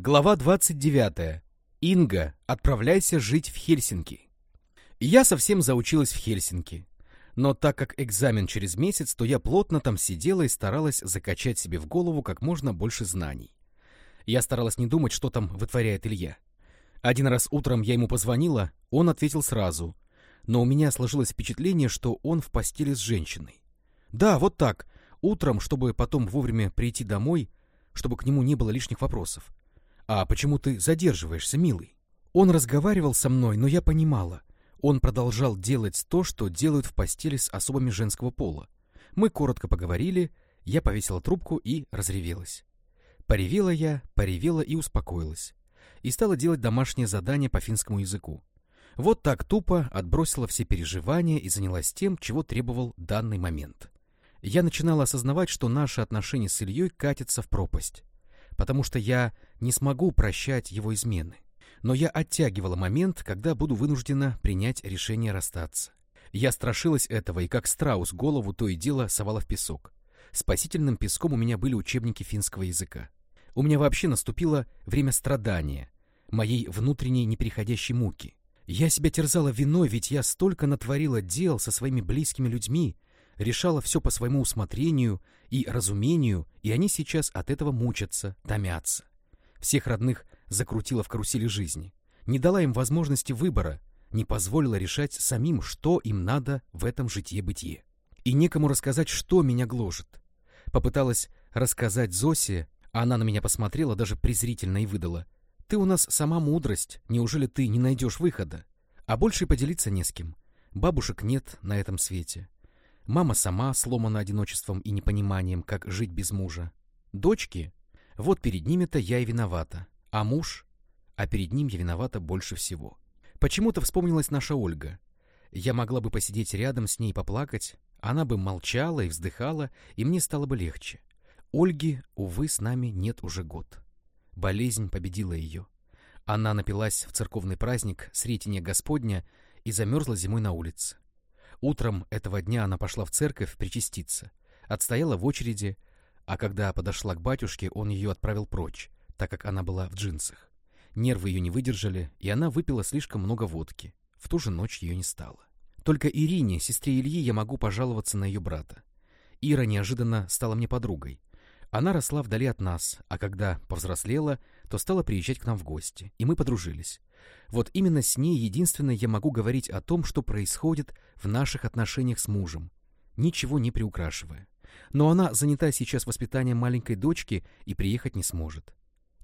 Глава 29. Инга, отправляйся жить в Хельсинки. Я совсем заучилась в Хельсинки. Но так как экзамен через месяц, то я плотно там сидела и старалась закачать себе в голову как можно больше знаний. Я старалась не думать, что там вытворяет Илья. Один раз утром я ему позвонила, он ответил сразу. Но у меня сложилось впечатление, что он в постели с женщиной. Да, вот так, утром, чтобы потом вовремя прийти домой, чтобы к нему не было лишних вопросов. «А почему ты задерживаешься, милый?» Он разговаривал со мной, но я понимала. Он продолжал делать то, что делают в постели с особами женского пола. Мы коротко поговорили, я повесила трубку и разревелась. Поревела я, поревела и успокоилась. И стала делать домашнее задание по финскому языку. Вот так тупо отбросила все переживания и занялась тем, чего требовал данный момент. Я начинала осознавать, что наши отношения с Ильей катятся в пропасть потому что я не смогу прощать его измены. Но я оттягивала момент, когда буду вынуждена принять решение расстаться. Я страшилась этого и как страус голову то и дело совала в песок. Спасительным песком у меня были учебники финского языка. У меня вообще наступило время страдания, моей внутренней непереходящей муки. Я себя терзала виной, ведь я столько натворила дел со своими близкими людьми, решала все по своему усмотрению и разумению, и они сейчас от этого мучатся, томятся. Всех родных закрутила в карусели жизни, не дала им возможности выбора, не позволила решать самим, что им надо в этом житье-бытие. И некому рассказать, что меня гложет. Попыталась рассказать Зосе, а она на меня посмотрела даже презрительно и выдала. «Ты у нас сама мудрость, неужели ты не найдешь выхода? А больше поделиться не с кем. Бабушек нет на этом свете. Мама сама сломана одиночеством и непониманием, как жить без мужа. Дочки? Вот перед ними-то я и виновата. А муж? А перед ним я виновата больше всего. Почему-то вспомнилась наша Ольга. Я могла бы посидеть рядом с ней поплакать, она бы молчала и вздыхала, и мне стало бы легче. Ольги, увы, с нами нет уже год. Болезнь победила ее. Она напилась в церковный праздник Сретения Господня и замерзла зимой на улице. Утром этого дня она пошла в церковь причаститься, отстояла в очереди, а когда подошла к батюшке, он ее отправил прочь, так как она была в джинсах. Нервы ее не выдержали, и она выпила слишком много водки. В ту же ночь ее не стало. Только Ирине, сестре Ильи, я могу пожаловаться на ее брата. Ира неожиданно стала мне подругой. Она росла вдали от нас, а когда повзрослела, то стала приезжать к нам в гости, и мы подружились. Вот именно с ней единственное я могу говорить о том, что происходит в наших отношениях с мужем, ничего не приукрашивая. Но она занята сейчас воспитанием маленькой дочки и приехать не сможет.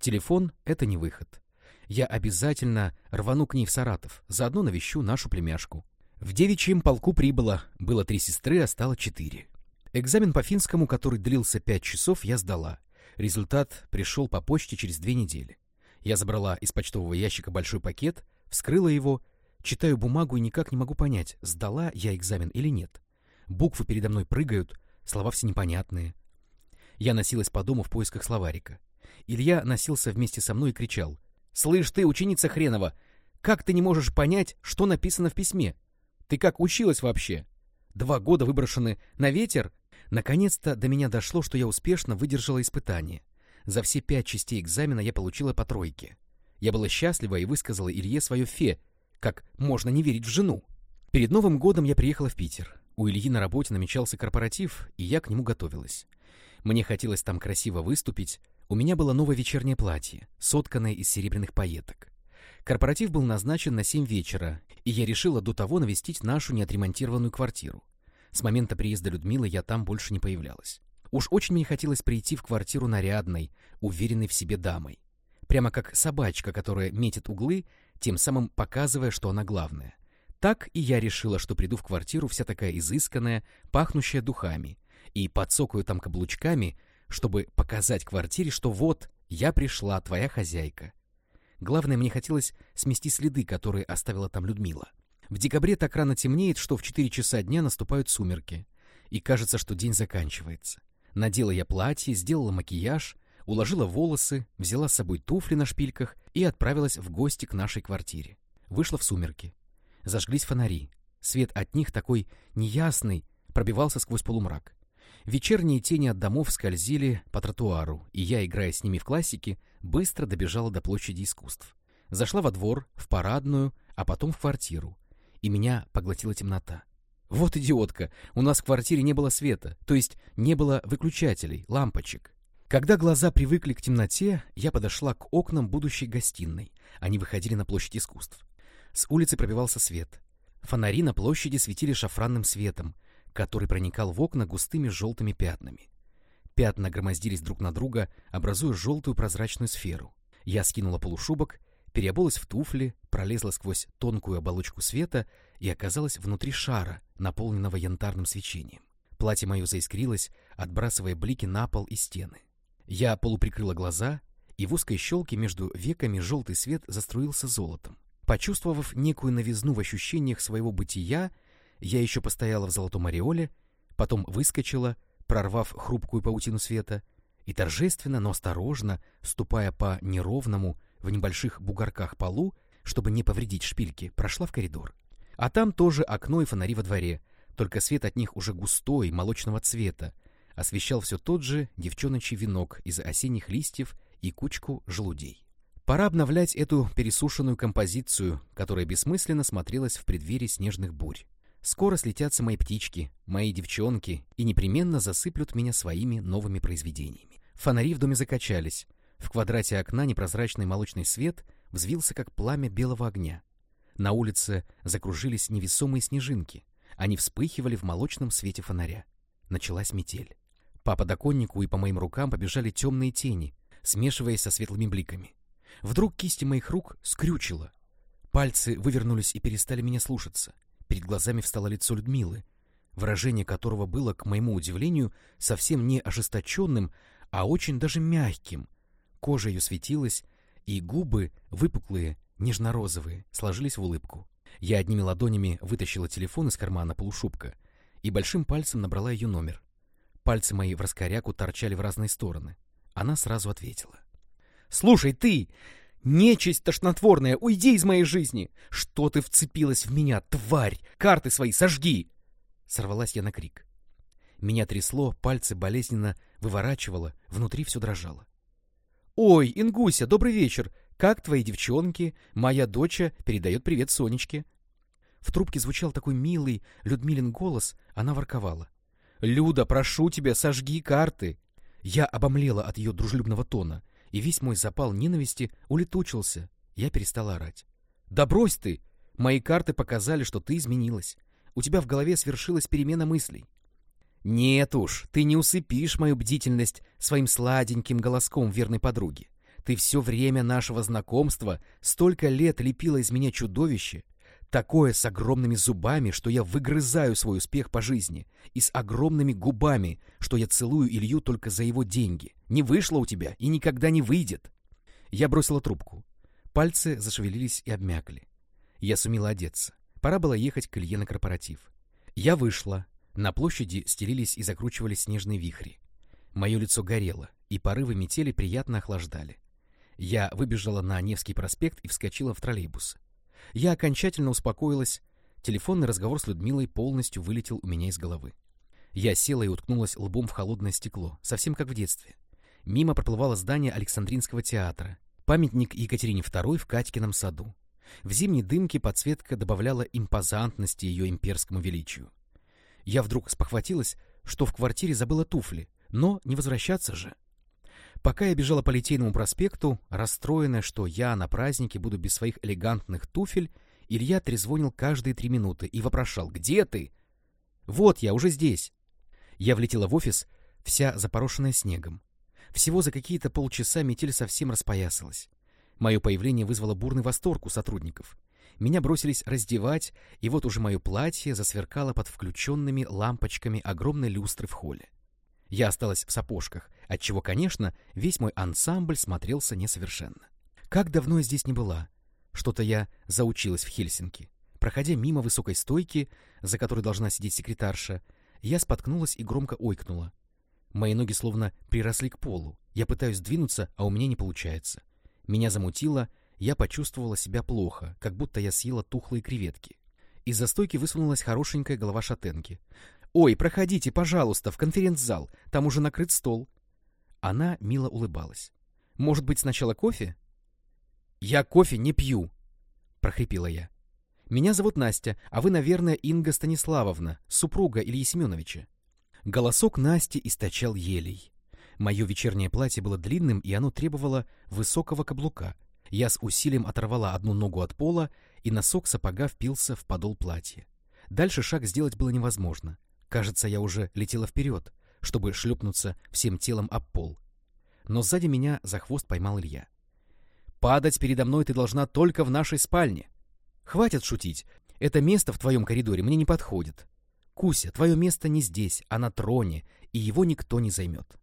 Телефон — это не выход. Я обязательно рвану к ней в Саратов, заодно навещу нашу племяшку. В девичьем полку прибыло, было три сестры, а стало четыре. Экзамен по финскому, который длился пять часов, я сдала. Результат пришел по почте через две недели. Я забрала из почтового ящика большой пакет, вскрыла его, читаю бумагу и никак не могу понять, сдала я экзамен или нет. Буквы передо мной прыгают, слова все непонятные. Я носилась по дому в поисках словарика. Илья носился вместе со мной и кричал. «Слышь ты, ученица хренова, как ты не можешь понять, что написано в письме? Ты как училась вообще? Два года выброшены на ветер?» Наконец-то до меня дошло, что я успешно выдержала испытание. За все пять частей экзамена я получила по тройке. Я была счастлива и высказала Илье свое фе, как можно не верить в жену. Перед Новым годом я приехала в Питер. У Ильи на работе намечался корпоратив, и я к нему готовилась. Мне хотелось там красиво выступить. У меня было новое вечернее платье, сотканное из серебряных пайеток. Корпоратив был назначен на семь вечера, и я решила до того навестить нашу неотремонтированную квартиру. С момента приезда Людмилы я там больше не появлялась. Уж очень мне хотелось прийти в квартиру нарядной, уверенной в себе дамой. Прямо как собачка, которая метит углы, тем самым показывая, что она главная. Так и я решила, что приду в квартиру вся такая изысканная, пахнущая духами, и подсокаю там каблучками, чтобы показать квартире, что вот, я пришла, твоя хозяйка. Главное, мне хотелось смести следы, которые оставила там Людмила. В декабре так рано темнеет, что в 4 часа дня наступают сумерки, и кажется, что день заканчивается. Надела я платье, сделала макияж, уложила волосы, взяла с собой туфли на шпильках и отправилась в гости к нашей квартире. Вышла в сумерки. Зажглись фонари. Свет от них такой неясный пробивался сквозь полумрак. Вечерние тени от домов скользили по тротуару, и я, играя с ними в классике, быстро добежала до площади искусств. Зашла во двор, в парадную, а потом в квартиру. И меня поглотила темнота. Вот идиотка, у нас в квартире не было света, то есть не было выключателей, лампочек. Когда глаза привыкли к темноте, я подошла к окнам будущей гостиной. Они выходили на площадь искусств. С улицы пробивался свет. Фонари на площади светили шафранным светом, который проникал в окна густыми желтыми пятнами. Пятна громоздились друг на друга, образуя желтую прозрачную сферу. Я скинула полушубок, переобулась в туфли, пролезла сквозь тонкую оболочку света и оказалась внутри шара, наполненного янтарным свечением. Платье мое заискрилось, отбрасывая блики на пол и стены. Я полуприкрыла глаза, и в узкой щелке между веками желтый свет заструился золотом. Почувствовав некую новизну в ощущениях своего бытия, я еще постояла в золотом ореоле, потом выскочила, прорвав хрупкую паутину света, и торжественно, но осторожно, ступая по неровному, в небольших бугорках полу, чтобы не повредить шпильки, прошла в коридор. А там тоже окно и фонари во дворе, только свет от них уже густой, молочного цвета, освещал все тот же девчоночий венок из осенних листьев и кучку желудей. Пора обновлять эту пересушенную композицию, которая бессмысленно смотрелась в преддверии снежных бурь. Скоро слетятся мои птички, мои девчонки и непременно засыплют меня своими новыми произведениями. Фонари в доме закачались. В квадрате окна непрозрачный молочный свет взвился, как пламя белого огня. На улице закружились невесомые снежинки. Они вспыхивали в молочном свете фонаря. Началась метель. По подоконнику и по моим рукам побежали темные тени, смешиваясь со светлыми бликами. Вдруг кисти моих рук скрючило. Пальцы вывернулись и перестали меня слушаться. Перед глазами встало лицо Людмилы, выражение которого было, к моему удивлению, совсем не ожесточенным, а очень даже мягким. Кожа ее светилась, и губы, выпуклые, нежно-розовые, сложились в улыбку. Я одними ладонями вытащила телефон из кармана полушубка и большим пальцем набрала ее номер. Пальцы мои в раскоряку торчали в разные стороны. Она сразу ответила. «Слушай, ты! Нечисть тошнотворная, уйди из моей жизни! Что ты вцепилась в меня, тварь? Карты свои сожги!» Сорвалась я на крик. Меня трясло, пальцы болезненно выворачивало, внутри все дрожало. «Ой, Ингуся, добрый вечер! Как твои девчонки? Моя доча передает привет Сонечке!» В трубке звучал такой милый Людмилин голос, она ворковала. «Люда, прошу тебя, сожги карты!» Я обомлела от ее дружелюбного тона и весь мой запал ненависти улетучился. Я перестала орать. «Да брось ты! Мои карты показали, что ты изменилась. У тебя в голове свершилась перемена мыслей». «Нет уж, ты не усыпишь мою бдительность своим сладеньким голоском верной подруги. Ты все время нашего знакомства столько лет лепила из меня чудовище, Такое с огромными зубами, что я выгрызаю свой успех по жизни, и с огромными губами, что я целую Илью только за его деньги. Не вышло у тебя и никогда не выйдет. Я бросила трубку. Пальцы зашевелились и обмякли. Я сумела одеться. Пора было ехать к Илье на корпоратив. Я вышла. На площади стелились и закручивались снежные вихри. Мое лицо горело, и порывы метели приятно охлаждали. Я выбежала на Невский проспект и вскочила в троллейбус. Я окончательно успокоилась. Телефонный разговор с Людмилой полностью вылетел у меня из головы. Я села и уткнулась лбом в холодное стекло, совсем как в детстве. Мимо проплывало здание Александринского театра, памятник Екатерине II в Катькином саду. В зимней дымке подсветка добавляла импозантности ее имперскому величию. Я вдруг спохватилась, что в квартире забыла туфли, но не возвращаться же. Пока я бежала по Литейному проспекту, расстроенная, что я на празднике буду без своих элегантных туфель, Илья трезвонил каждые три минуты и вопрошал «Где ты?» «Вот я, уже здесь». Я влетела в офис, вся запорошенная снегом. Всего за какие-то полчаса метель совсем распоясалась. Мое появление вызвало бурный восторг у сотрудников. Меня бросились раздевать, и вот уже мое платье засверкало под включенными лампочками огромной люстры в холле. Я осталась в сапожках, отчего, конечно, весь мой ансамбль смотрелся несовершенно. Как давно я здесь не была. Что-то я заучилась в Хельсинки. Проходя мимо высокой стойки, за которой должна сидеть секретарша, я споткнулась и громко ойкнула. Мои ноги словно приросли к полу. Я пытаюсь двинуться, а у меня не получается. Меня замутило, я почувствовала себя плохо, как будто я съела тухлые креветки. Из-за стойки высунулась хорошенькая голова шатенки. «Ой, проходите, пожалуйста, в конференц-зал, там уже накрыт стол». Она мило улыбалась. Может быть, сначала кофе? Я кофе не пью, прохрипела я. Меня зовут Настя, а вы, наверное, Инга Станиславовна, супруга Ильи Семеновича. Голосок Насти источал елей. Мое вечернее платье было длинным, и оно требовало высокого каблука. Я с усилием оторвала одну ногу от пола, и носок сапога впился в подол платья. Дальше шаг сделать было невозможно. Кажется, я уже летела вперед, чтобы шлепнуться всем телом об пол. Но сзади меня за хвост поймал Илья. «Падать передо мной ты должна только в нашей спальне. Хватит шутить. Это место в твоем коридоре мне не подходит. Куся, твое место не здесь, а на троне, и его никто не займет».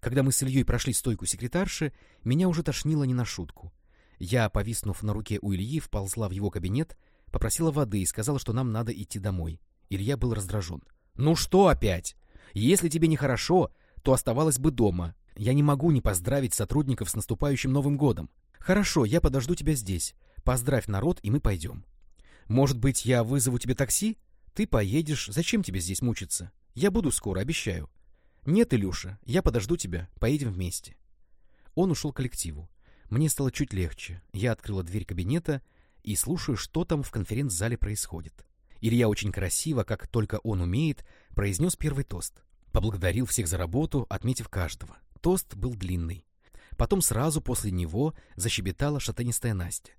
Когда мы с Ильей прошли стойку секретарши, меня уже тошнило не на шутку. Я, повиснув на руке у Ильи, вползла в его кабинет, попросила воды и сказала, что нам надо идти домой. Илья был раздражен. «Ну что опять? Если тебе нехорошо, то оставалась бы дома. Я не могу не поздравить сотрудников с наступающим Новым годом. Хорошо, я подожду тебя здесь. Поздравь народ, и мы пойдем. Может быть, я вызову тебе такси? Ты поедешь, зачем тебе здесь мучиться? Я буду скоро, обещаю. «Нет, Илюша, я подожду тебя, поедем вместе». Он ушел к коллективу. Мне стало чуть легче. Я открыла дверь кабинета и слушаю, что там в конференц-зале происходит. Илья очень красиво, как только он умеет, произнес первый тост. Поблагодарил всех за работу, отметив каждого. Тост был длинный. Потом сразу после него защебетала шатенистая Настя.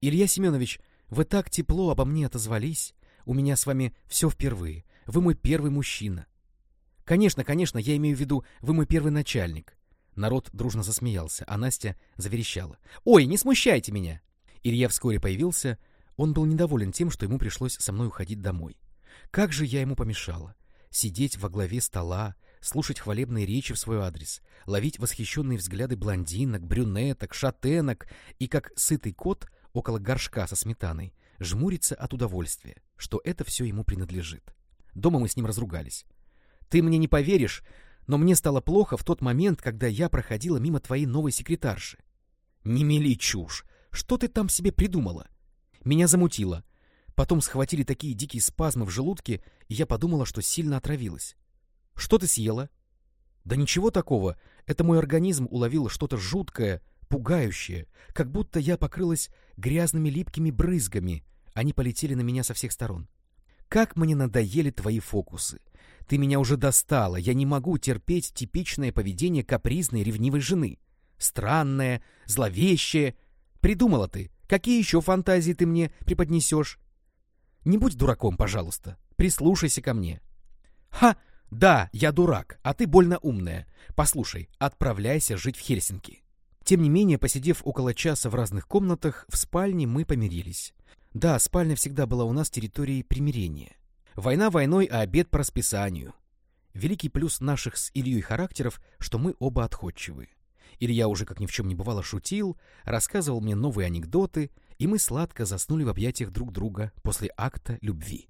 «Илья Семенович, вы так тепло обо мне отозвались. У меня с вами все впервые. Вы мой первый мужчина. «Конечно, конечно, я имею в виду, вы мой первый начальник». Народ дружно засмеялся, а Настя заверещала. «Ой, не смущайте меня!» Илья вскоре появился. Он был недоволен тем, что ему пришлось со мной уходить домой. Как же я ему помешала? Сидеть во главе стола, слушать хвалебные речи в свой адрес, ловить восхищенные взгляды блондинок, брюнеток, шатенок и, как сытый кот около горшка со сметаной, жмуриться от удовольствия, что это все ему принадлежит. Дома мы с ним разругались. Ты мне не поверишь, но мне стало плохо в тот момент, когда я проходила мимо твоей новой секретарши. Не мели чушь. Что ты там себе придумала? Меня замутило. Потом схватили такие дикие спазмы в желудке, и я подумала, что сильно отравилась. Что ты съела? Да ничего такого. Это мой организм уловил что-то жуткое, пугающее, как будто я покрылась грязными липкими брызгами. Они полетели на меня со всех сторон. Как мне надоели твои фокусы. Ты меня уже достала, я не могу терпеть типичное поведение капризной ревнивой жены. Странное, зловещее. Придумала ты. Какие еще фантазии ты мне преподнесешь? Не будь дураком, пожалуйста. Прислушайся ко мне. Ха! Да, я дурак, а ты больно умная. Послушай, отправляйся жить в Хельсинки. Тем не менее, посидев около часа в разных комнатах, в спальне мы помирились. Да, спальня всегда была у нас территорией примирения. Война войной, а обед по расписанию. Великий плюс наших с Ильей характеров, что мы оба отходчивые. Илья уже как ни в чем не бывало шутил, рассказывал мне новые анекдоты, и мы сладко заснули в объятиях друг друга после акта любви.